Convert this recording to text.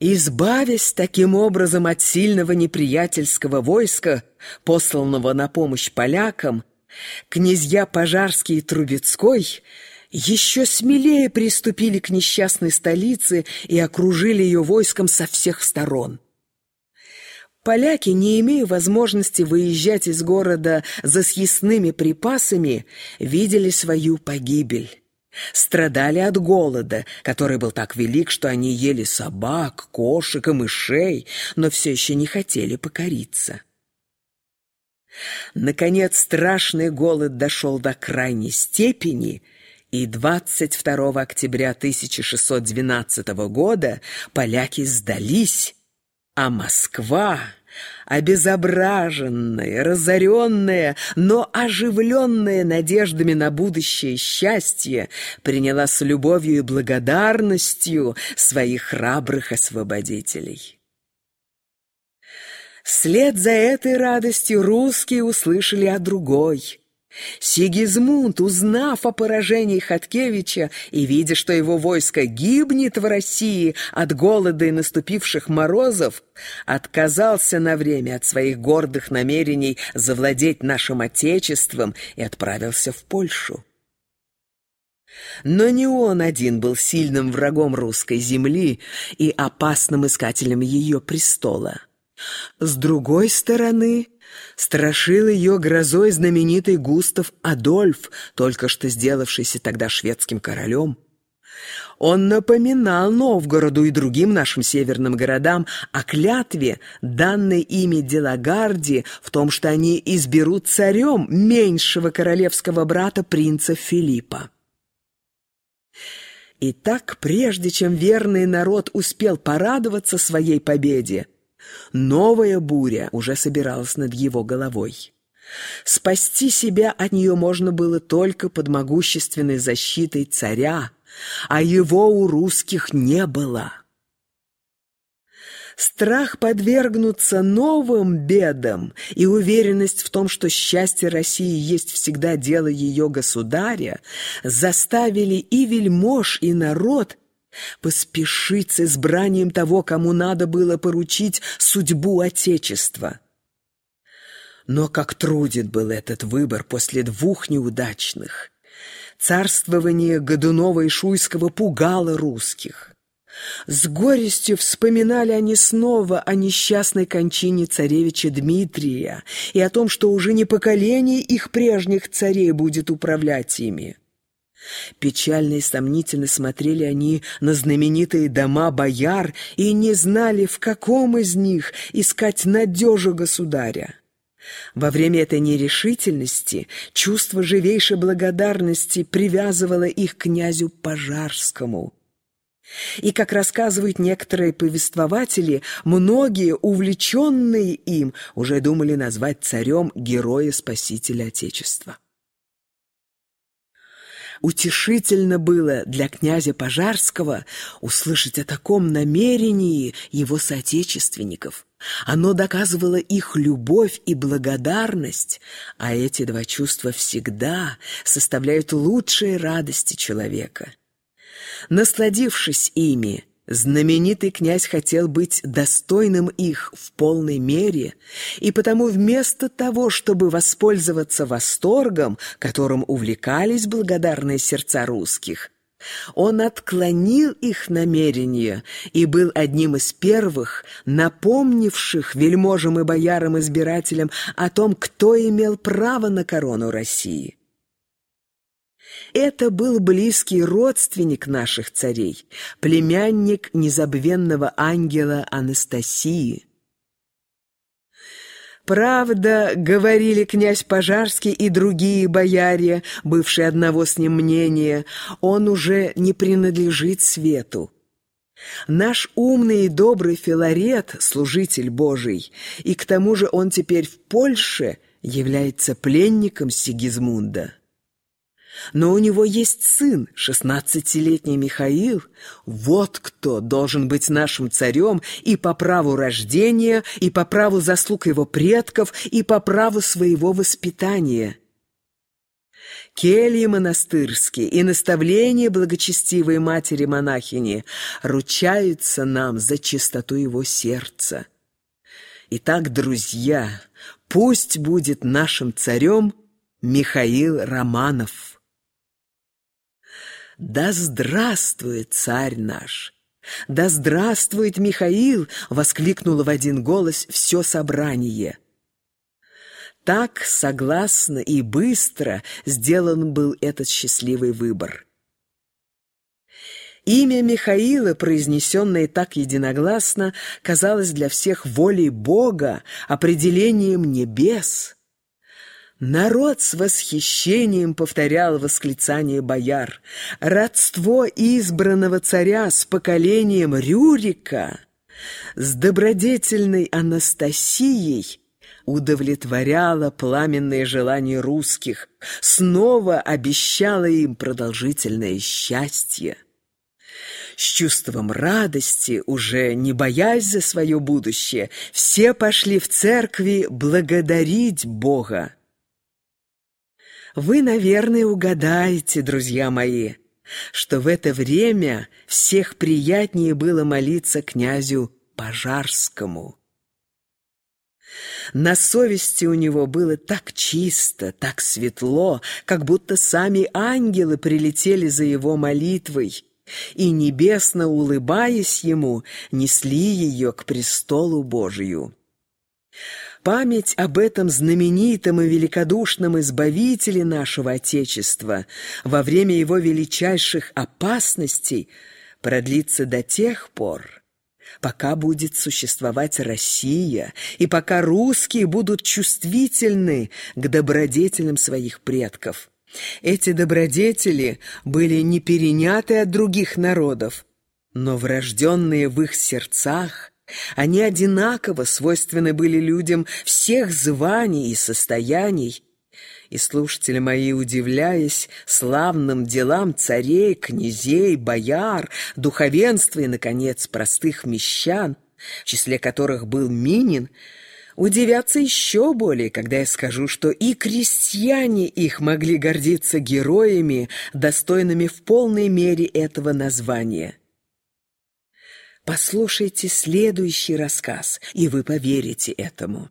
Избавясь таким образом от сильного неприятельского войска, посланного на помощь полякам, князья Пожарский и Трубецкой еще смелее приступили к несчастной столице и окружили ее войском со всех сторон. Поляки, не имея возможности выезжать из города за съестными припасами, видели свою погибель. Страдали от голода, который был так велик, что они ели собак, кошек и мышей, но все еще не хотели покориться. Наконец страшный голод дошел до крайней степени, и 22 октября 1612 года поляки сдались, а Москва обезображенная, разоренная, но оживленная надеждами на будущее счастье, приняла с любовью и благодарностью своих храбрых освободителей. Вслед за этой радостью русские услышали о другой – Сигизмунд, узнав о поражении Хаткевича и видя, что его войско гибнет в России от голода и наступивших морозов, отказался на время от своих гордых намерений завладеть нашим Отечеством и отправился в Польшу. Но не он один был сильным врагом русской земли и опасным искателем ее престола. С другой стороны, страшил ее грозой знаменитый Густав Адольф, только что сделавшийся тогда шведским королем. Он напоминал Новгороду и другим нашим северным городам о клятве, данной ими Делагарди, в том, что они изберут царем меньшего королевского брата принца Филиппа. Итак, прежде чем верный народ успел порадоваться своей победе, Новая буря уже собиралась над его головой. Спасти себя от нее можно было только под могущественной защитой царя, а его у русских не было. Страх подвергнуться новым бедам и уверенность в том, что счастье России есть всегда дело ее государя, заставили и вельмож, и народ поспешить с избранием того, кому надо было поручить судьбу Отечества. Но как труден был этот выбор после двух неудачных. Царствование Годунова и Шуйского пугало русских. С горестью вспоминали они снова о несчастной кончине царевича Дмитрия и о том, что уже не поколение их прежних царей будет управлять ими. Печально и сомнительно смотрели они на знаменитые дома бояр и не знали, в каком из них искать надежу государя. Во время этой нерешительности чувство живейшей благодарности привязывало их к князю Пожарскому. И, как рассказывают некоторые повествователи, многие, увлеченные им, уже думали назвать царем героя-спасителя Отечества. Утешительно было для князя Пожарского услышать о таком намерении его соотечественников. Оно доказывало их любовь и благодарность, а эти два чувства всегда составляют лучшие радости человека. Насладившись ими, Знаменитый князь хотел быть достойным их в полной мере, и потому вместо того, чтобы воспользоваться восторгом, которым увлекались благодарные сердца русских, он отклонил их намерения и был одним из первых, напомнивших вельможам и боярам-избирателям о том, кто имел право на корону России. Это был близкий родственник наших царей, племянник незабвенного ангела Анастасии. Правда, говорили князь Пожарский и другие бояре, бывшие одного с ним мнения, он уже не принадлежит свету. Наш умный и добрый Филарет — служитель Божий, и к тому же он теперь в Польше является пленником Сигизмунда. Но у него есть сын, шестнадцатилетний Михаил. Вот кто должен быть нашим царем и по праву рождения, и по праву заслуг его предков, и по праву своего воспитания. Кельи монастырские и наставления благочестивой матери-монахини ручаются нам за чистоту его сердца. Итак, друзья, пусть будет нашим царем Михаил Романов. Да здравствует царь наш! Да здравствует Михаил! Воскликнуло в один голос все собрание. Так согласно и быстро сделан был этот счастливый выбор. Имя Михаила, произнесенное так единогласно, казалось для всех волей Бога, определением небес. Народ с восхищением повторял восклицание бояр. Родство избранного царя с поколением Рюрика, с добродетельной Анастасией удовлетворяло пламенные желания русских, снова обещало им продолжительное счастье. С чувством радости, уже не боясь за свое будущее, все пошли в церкви благодарить Бога. Вы, наверное, угадаете, друзья мои, что в это время всех приятнее было молиться князю Пожарскому. На совести у него было так чисто, так светло, как будто сами ангелы прилетели за его молитвой, и, небесно улыбаясь ему, несли ее к престолу Божию. Память об этом знаменитом и великодушном избавителе нашего Отечества во время его величайших опасностей продлится до тех пор, пока будет существовать Россия и пока русские будут чувствительны к добродетелям своих предков. Эти добродетели были не переняты от других народов, но врожденные в их сердцах, они одинаково свойственны были людям всех званий и состояний, и слушатели мои, удивляясь славным делам царей, князей, бояр, духовенства и, наконец, простых мещан, в числе которых был Минин, удивятся еще более, когда я скажу, что и крестьяне их могли гордиться героями, достойными в полной мере этого названия. Послушайте следующий рассказ, и вы поверите этому.